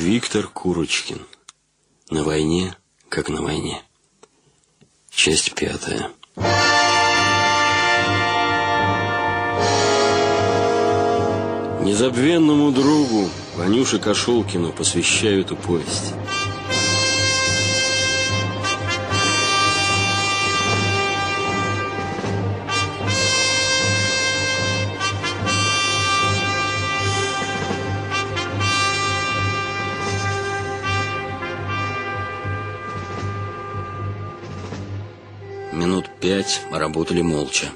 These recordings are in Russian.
Виктор Курочкин. На войне, как на войне. Часть пятая. Незабвенному другу Ванюше Кошелкину посвящаю эту повесть. Минут пять работали молча.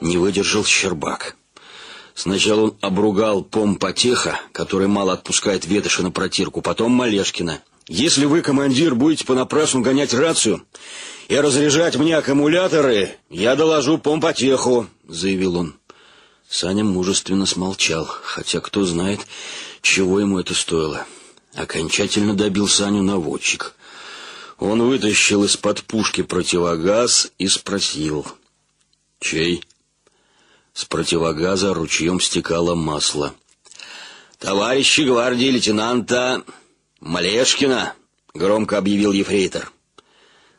Не выдержал Щербак. Сначала он обругал помпотеха, который мало отпускает ветоши на протирку, потом Малешкина. «Если вы, командир, будете понапрасну гонять рацию и разряжать мне аккумуляторы, я доложу помпотеху», — заявил он. Саня мужественно смолчал, хотя кто знает, чего ему это стоило. Окончательно добил Саню наводчик. Он вытащил из-под пушки противогаз и спросил. «Чей?» С противогаза ручьем стекало масло. «Товарищи гвардии лейтенанта Малешкина!» — громко объявил ефрейтор.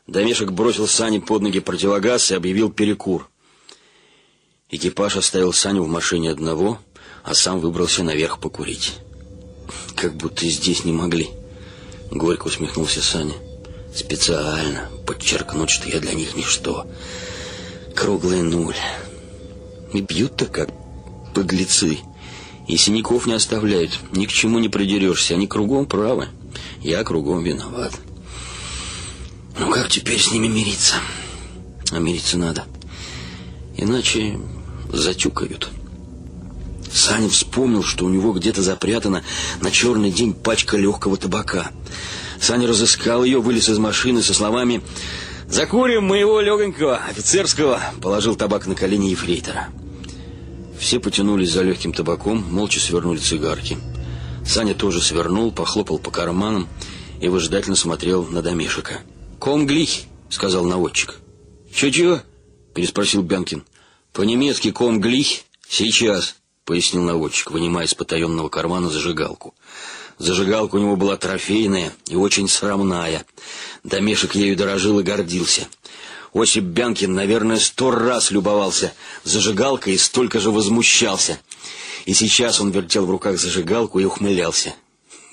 Домешек бросил Сане под ноги противогаз и объявил перекур. Экипаж оставил Саню в машине одного, а сам выбрался наверх покурить. «Как будто здесь не могли», — горько усмехнулся Саня. «Специально подчеркнуть, что я для них ничто. Круглый нуль». И бьют-то как подлецы. И синяков не оставляют. Ни к чему не придерешься. Они кругом правы. Я кругом виноват. Ну как теперь с ними мириться? А мириться надо. Иначе затюкают. Саня вспомнил, что у него где-то запрятана на черный день пачка легкого табака. Саня разыскал ее, вылез из машины со словами «Закурим моего легонького офицерского», положил табак на колени ефрейтора. Все потянулись за легким табаком, молча свернули цигарки. Саня тоже свернул, похлопал по карманам и выжидательно смотрел на домешика. «Комглих», — сказал наводчик. «Чё-чё?» — переспросил Бянкин. «По-немецки комглих? Сейчас», — пояснил наводчик, вынимая из потаенного кармана зажигалку. Зажигалка у него была трофейная и очень срамная. Домешек ею дорожил и гордился. Осип Бянкин, наверное, сто раз любовался зажигалкой и столько же возмущался. И сейчас он вертел в руках зажигалку и ухмылялся.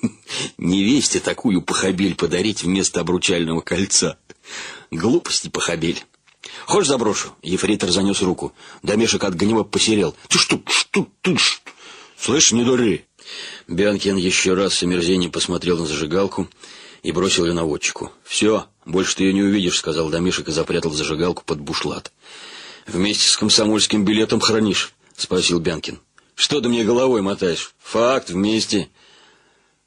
Невесте такую похабель подарить вместо обручального кольца. Глупости похабель. Хочешь заброшу? Ефрейтор занес руку. Домешек от гнева посерел. Ты что, что, ты что? Слышь, не дури. Бянкин еще раз с омерзением посмотрел на зажигалку и бросил ее наводчику. «Все, больше ты ее не увидишь», — сказал Домишек и запрятал зажигалку под бушлат. «Вместе с комсомольским билетом хранишь?» — спросил Бянкин. «Что ты мне головой мотаешь? Факт, вместе».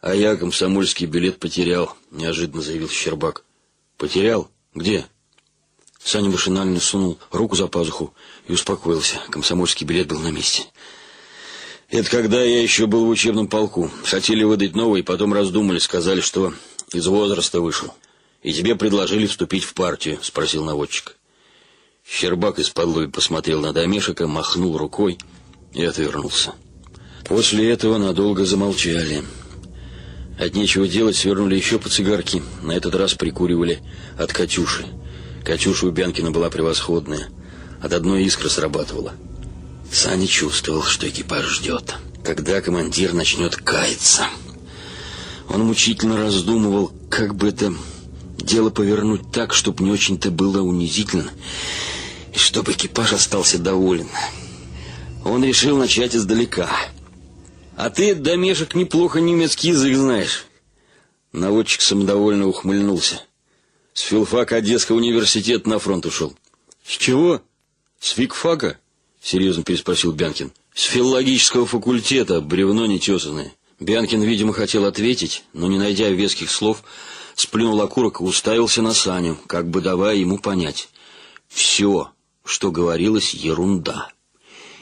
«А я комсомольский билет потерял», — неожиданно заявил Щербак. «Потерял? Где?» Саня машинально сунул руку за пазуху и успокоился. Комсомольский билет был на месте. «Это когда я еще был в учебном полку. Хотели выдать новый, потом раздумали, сказали, что из возраста вышел. И тебе предложили вступить в партию, спросил наводчик. Щербак из-под посмотрел на домешика, махнул рукой и отвернулся. После этого надолго замолчали. От нечего делать свернули еще по цигарке. На этот раз прикуривали от Катюши. Катюша у Бянкина была превосходная. От одной искры срабатывала. Саня чувствовал, что экипаж ждет, когда командир начнет каяться. Он мучительно раздумывал, как бы это дело повернуть так, чтобы не очень-то было унизительно, и чтобы экипаж остался доволен. Он решил начать издалека. «А ты, Домешек, неплохо немецкий язык знаешь». Наводчик самодовольно ухмыльнулся. «С филфака Одесского университета на фронт ушел». «С чего?» «С фигфака?» — серьезно переспросил Бянкин. «С филологического факультета, бревно нетесанное». Бянкин, видимо, хотел ответить, но, не найдя веских слов, сплюнул окурок и уставился на Саню, как бы давая ему понять. Все, что говорилось, ерунда.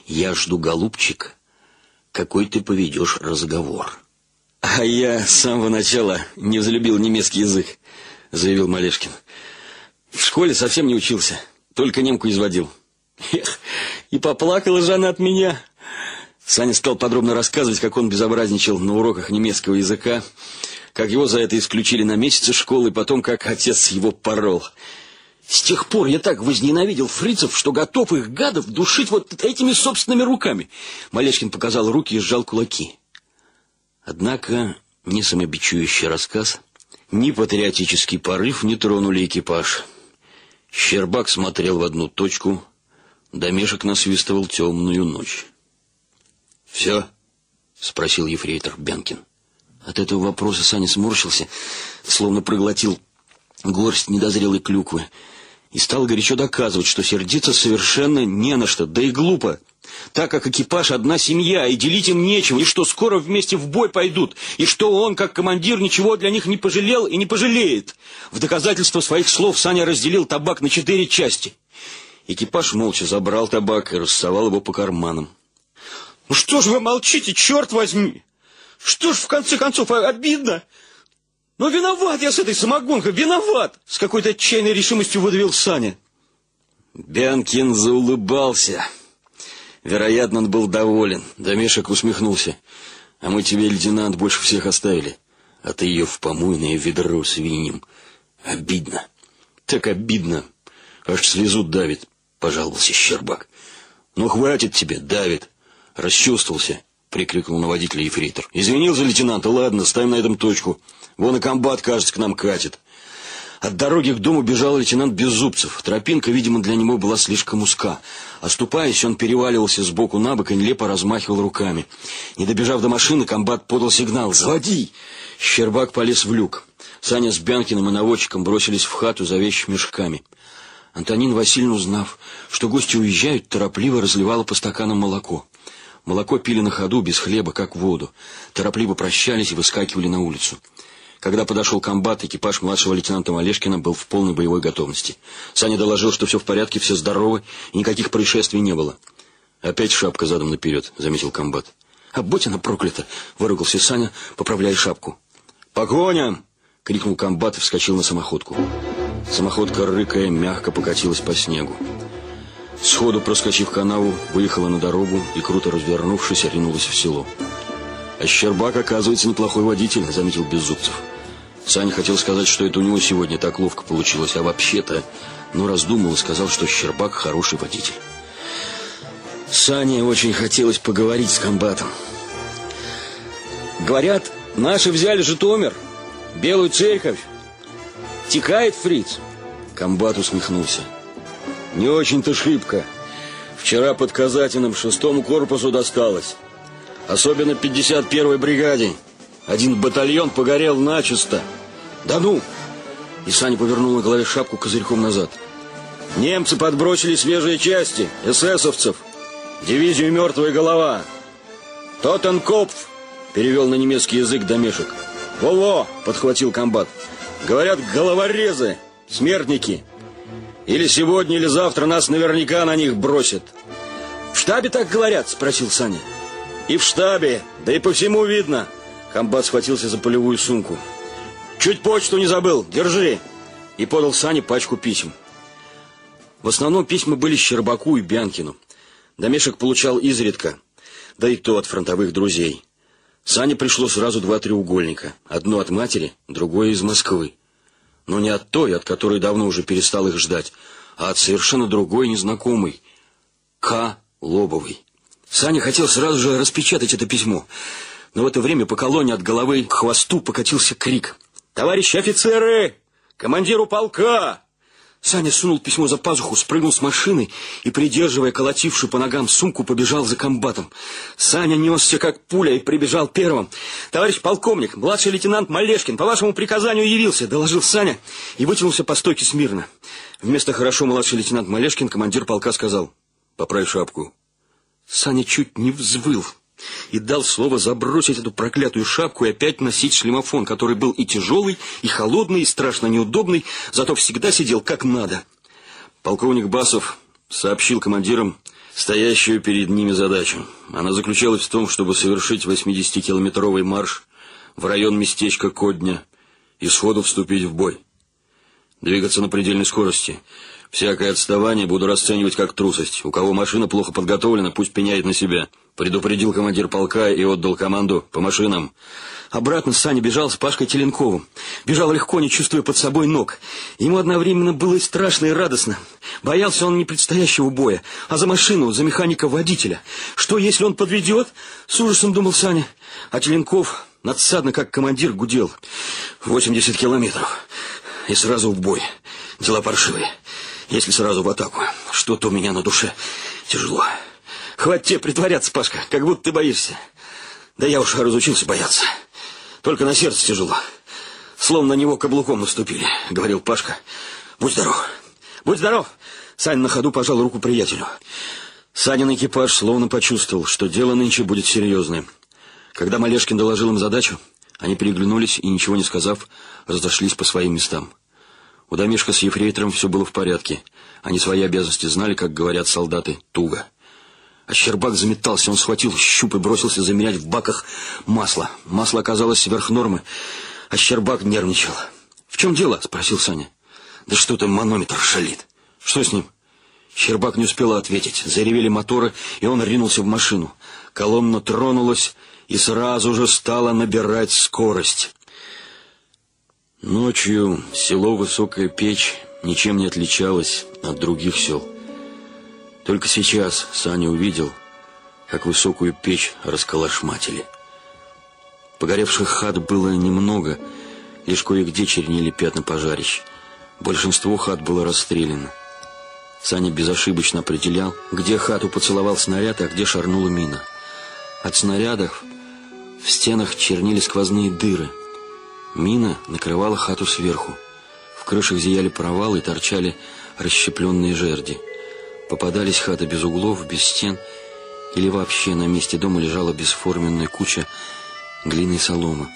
Я жду, голубчик, какой ты поведешь разговор. А я с самого начала не взлюбил немецкий язык, заявил Малешкин. В школе совсем не учился, только немку изводил. Эх, и поплакала же она от меня. Саня стал подробно рассказывать, как он безобразничал на уроках немецкого языка, как его за это исключили на месяц из школы, и потом, как отец его порол. С тех пор я так возненавидел фрицев, что готов их гадов душить вот этими собственными руками. Малешкин показал руки и сжал кулаки. Однако ни самобичующий рассказ, ни патриотический порыв не тронули экипаж. Щербак смотрел в одну точку, домешек насвистывал темную ночь. «Все?» — спросил ефрейтор Бянкин. От этого вопроса Саня сморщился, словно проглотил горсть недозрелой клюквы и стал горячо доказывать, что сердиться совершенно не на что, да и глупо, так как экипаж одна семья, и делить им нечего, и что скоро вместе в бой пойдут, и что он, как командир, ничего для них не пожалел и не пожалеет. В доказательство своих слов Саня разделил табак на четыре части. Экипаж молча забрал табак и рассовал его по карманам. «Ну что ж вы молчите, черт возьми! Что ж, в конце концов, обидно!» Но виноват я с этой самогонкой, виноват! С какой-то отчаянной решимостью выдавил Саня. Бянкин заулыбался. Вероятно, он был доволен. Домешек усмехнулся. А мы тебе, лейтенант, больше всех оставили. А ты ее в помойное ведро свиньем. Обидно. Так обидно. Аж слезу давит, пожаловался Щербак. Ну, хватит тебе, давит. Расчувствовался, прикрикнул на водителя ефрейтор. Извинился лейтенант, ладно, ставим на этом точку. Вон и комбат, кажется, к нам катит. От дороги к дому бежал лейтенант Беззубцев. Тропинка, видимо, для него была слишком узка. Оступаясь, он переваливался с боку на бок и нелепо размахивал руками. Не добежав до машины, комбат подал сигнал «Заводи!». Щербак полез в люк. Саня с Бянкиным и наводчиком бросились в хату за вещими мешками. Антонин Васильевна, узнав, что гости уезжают, торопливо разливала по стаканам молоко. Молоко пили на ходу, без хлеба, как воду. Торопливо прощались и выскакивали на улицу. Когда подошел комбат, экипаж младшего лейтенанта Малешкина был в полной боевой готовности. Саня доложил, что все в порядке, все здоровы, и никаких происшествий не было. «Опять шапка задом наперед», — заметил комбат. «А будь она проклята!» — выругался Саня, поправляя шапку. «Погоня!» — крикнул комбат и вскочил на самоходку. Самоходка, рыкая, мягко покатилась по снегу. Сходу проскочив канаву, выехала на дорогу и, круто развернувшись, ринулась в село. «А Щербак, оказывается, неплохой водитель», — заметил Беззубцев. Саня хотел сказать, что это у него сегодня так ловко получилось, а вообще-то, но раздумал и сказал, что Щербак хороший водитель. Сане очень хотелось поговорить с комбатом. Говорят, наши взяли Житомир, Белую церковь. Текает фриц. Комбат усмехнулся. Не очень-то шибко. Вчера под Казатиным шестому корпусу досталось. Особенно 51-й бригаде. Один батальон погорел начисто. Да ну! И Саня повернул на голове шапку козырьком назад. Немцы подбросили свежие части, эсэсовцев. Дивизию «Мертвая голова». «Тоттенкопф», — перевел на немецкий язык домешек. «Во-во», — подхватил комбат. «Говорят, головорезы, смертники. Или сегодня, или завтра нас наверняка на них бросят». «В штабе так говорят?» — спросил Саня. «И в штабе, да и по всему видно». Комбат схватился за полевую сумку. «Чуть почту не забыл, держи!» И подал Сане пачку писем. В основном письма были Щербаку и Бянкину. Домешек получал изредка, да и то от фронтовых друзей. Сане пришло сразу два треугольника. Одно от матери, другое из Москвы. Но не от той, от которой давно уже перестал их ждать, а от совершенно другой незнакомой. К. Лобовой. Саня хотел сразу же распечатать это письмо. Но в это время по колонне от головы к хвосту покатился крик. «Товарищи офицеры! Командиру полка!» Саня сунул письмо за пазуху, спрыгнул с машины и, придерживая колотившую по ногам сумку, побежал за комбатом. Саня несся как пуля и прибежал первым. «Товарищ полковник, младший лейтенант Малешкин по вашему приказанию явился», — доложил Саня и вытянулся по стойке смирно. Вместо «хорошо, младший лейтенант Малешкин» командир полка сказал «Поправь шапку». Саня чуть не взвыл и дал слово забросить эту проклятую шапку и опять носить шлемофон, который был и тяжелый, и холодный, и страшно неудобный, зато всегда сидел как надо. Полковник Басов сообщил командирам стоящую перед ними задачу. Она заключалась в том, чтобы совершить 80-километровый марш в район местечка Кодня и сходу вступить в бой. Двигаться на предельной скорости, Всякое отставание буду расценивать как трусость. У кого машина плохо подготовлена, пусть пеняет на себя. Предупредил командир полка и отдал команду по машинам. Обратно Саня бежал с Пашкой Теленковым. Бежал легко, не чувствуя под собой ног. Ему одновременно было и страшно, и радостно. Боялся он не предстоящего боя, а за машину, за механика-водителя. Что, если он подведет? С ужасом думал Саня. А Теленков надсадно, как командир, гудел. 80 километров. И сразу в бой. Дела паршивые. Если сразу в атаку. Что-то у меня на душе тяжело. Хватит притворяться, Пашка, как будто ты боишься. Да я уж разучился бояться. Только на сердце тяжело. Словно на него каблуком наступили, говорил Пашка. Будь здоров. Будь здоров. Саня на ходу пожал руку приятелю. Санин экипаж словно почувствовал, что дело нынче будет серьезное. Когда Малешкин доложил им задачу, они переглянулись и, ничего не сказав, разошлись по своим местам. У домишка с ефрейтором все было в порядке. Они свои обязанности знали, как говорят солдаты, туго. А Щербак заметался, он схватил щуп и бросился замерять в баках масло. Масло оказалось сверх нормы, а Щербак нервничал. «В чем дело?» — спросил Саня. «Да что там манометр шалит?» «Что с ним?» Щербак не успел ответить. Заревели моторы, и он ринулся в машину. Колонна тронулась и сразу же стала набирать скорость. Ночью село Высокая Печь ничем не отличалось от других сел. Только сейчас Саня увидел, как высокую печь расколошматили. Погоревших хат было немного, лишь кое-где чернили пятна пожарищ. Большинство хат было расстреляно. Саня безошибочно определял, где хату поцеловал снаряд, а где шарнула мина. От снарядов в стенах чернили сквозные дыры. Мина накрывала хату сверху. В крышах зияли провалы и торчали расщепленные жерди. Попадались хаты без углов, без стен, или вообще на месте дома лежала бесформенная куча глины и соломы.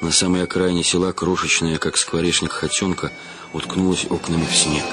На самой окраине села крошечная, как скворечник хотенка, уткнулась окнами в снег.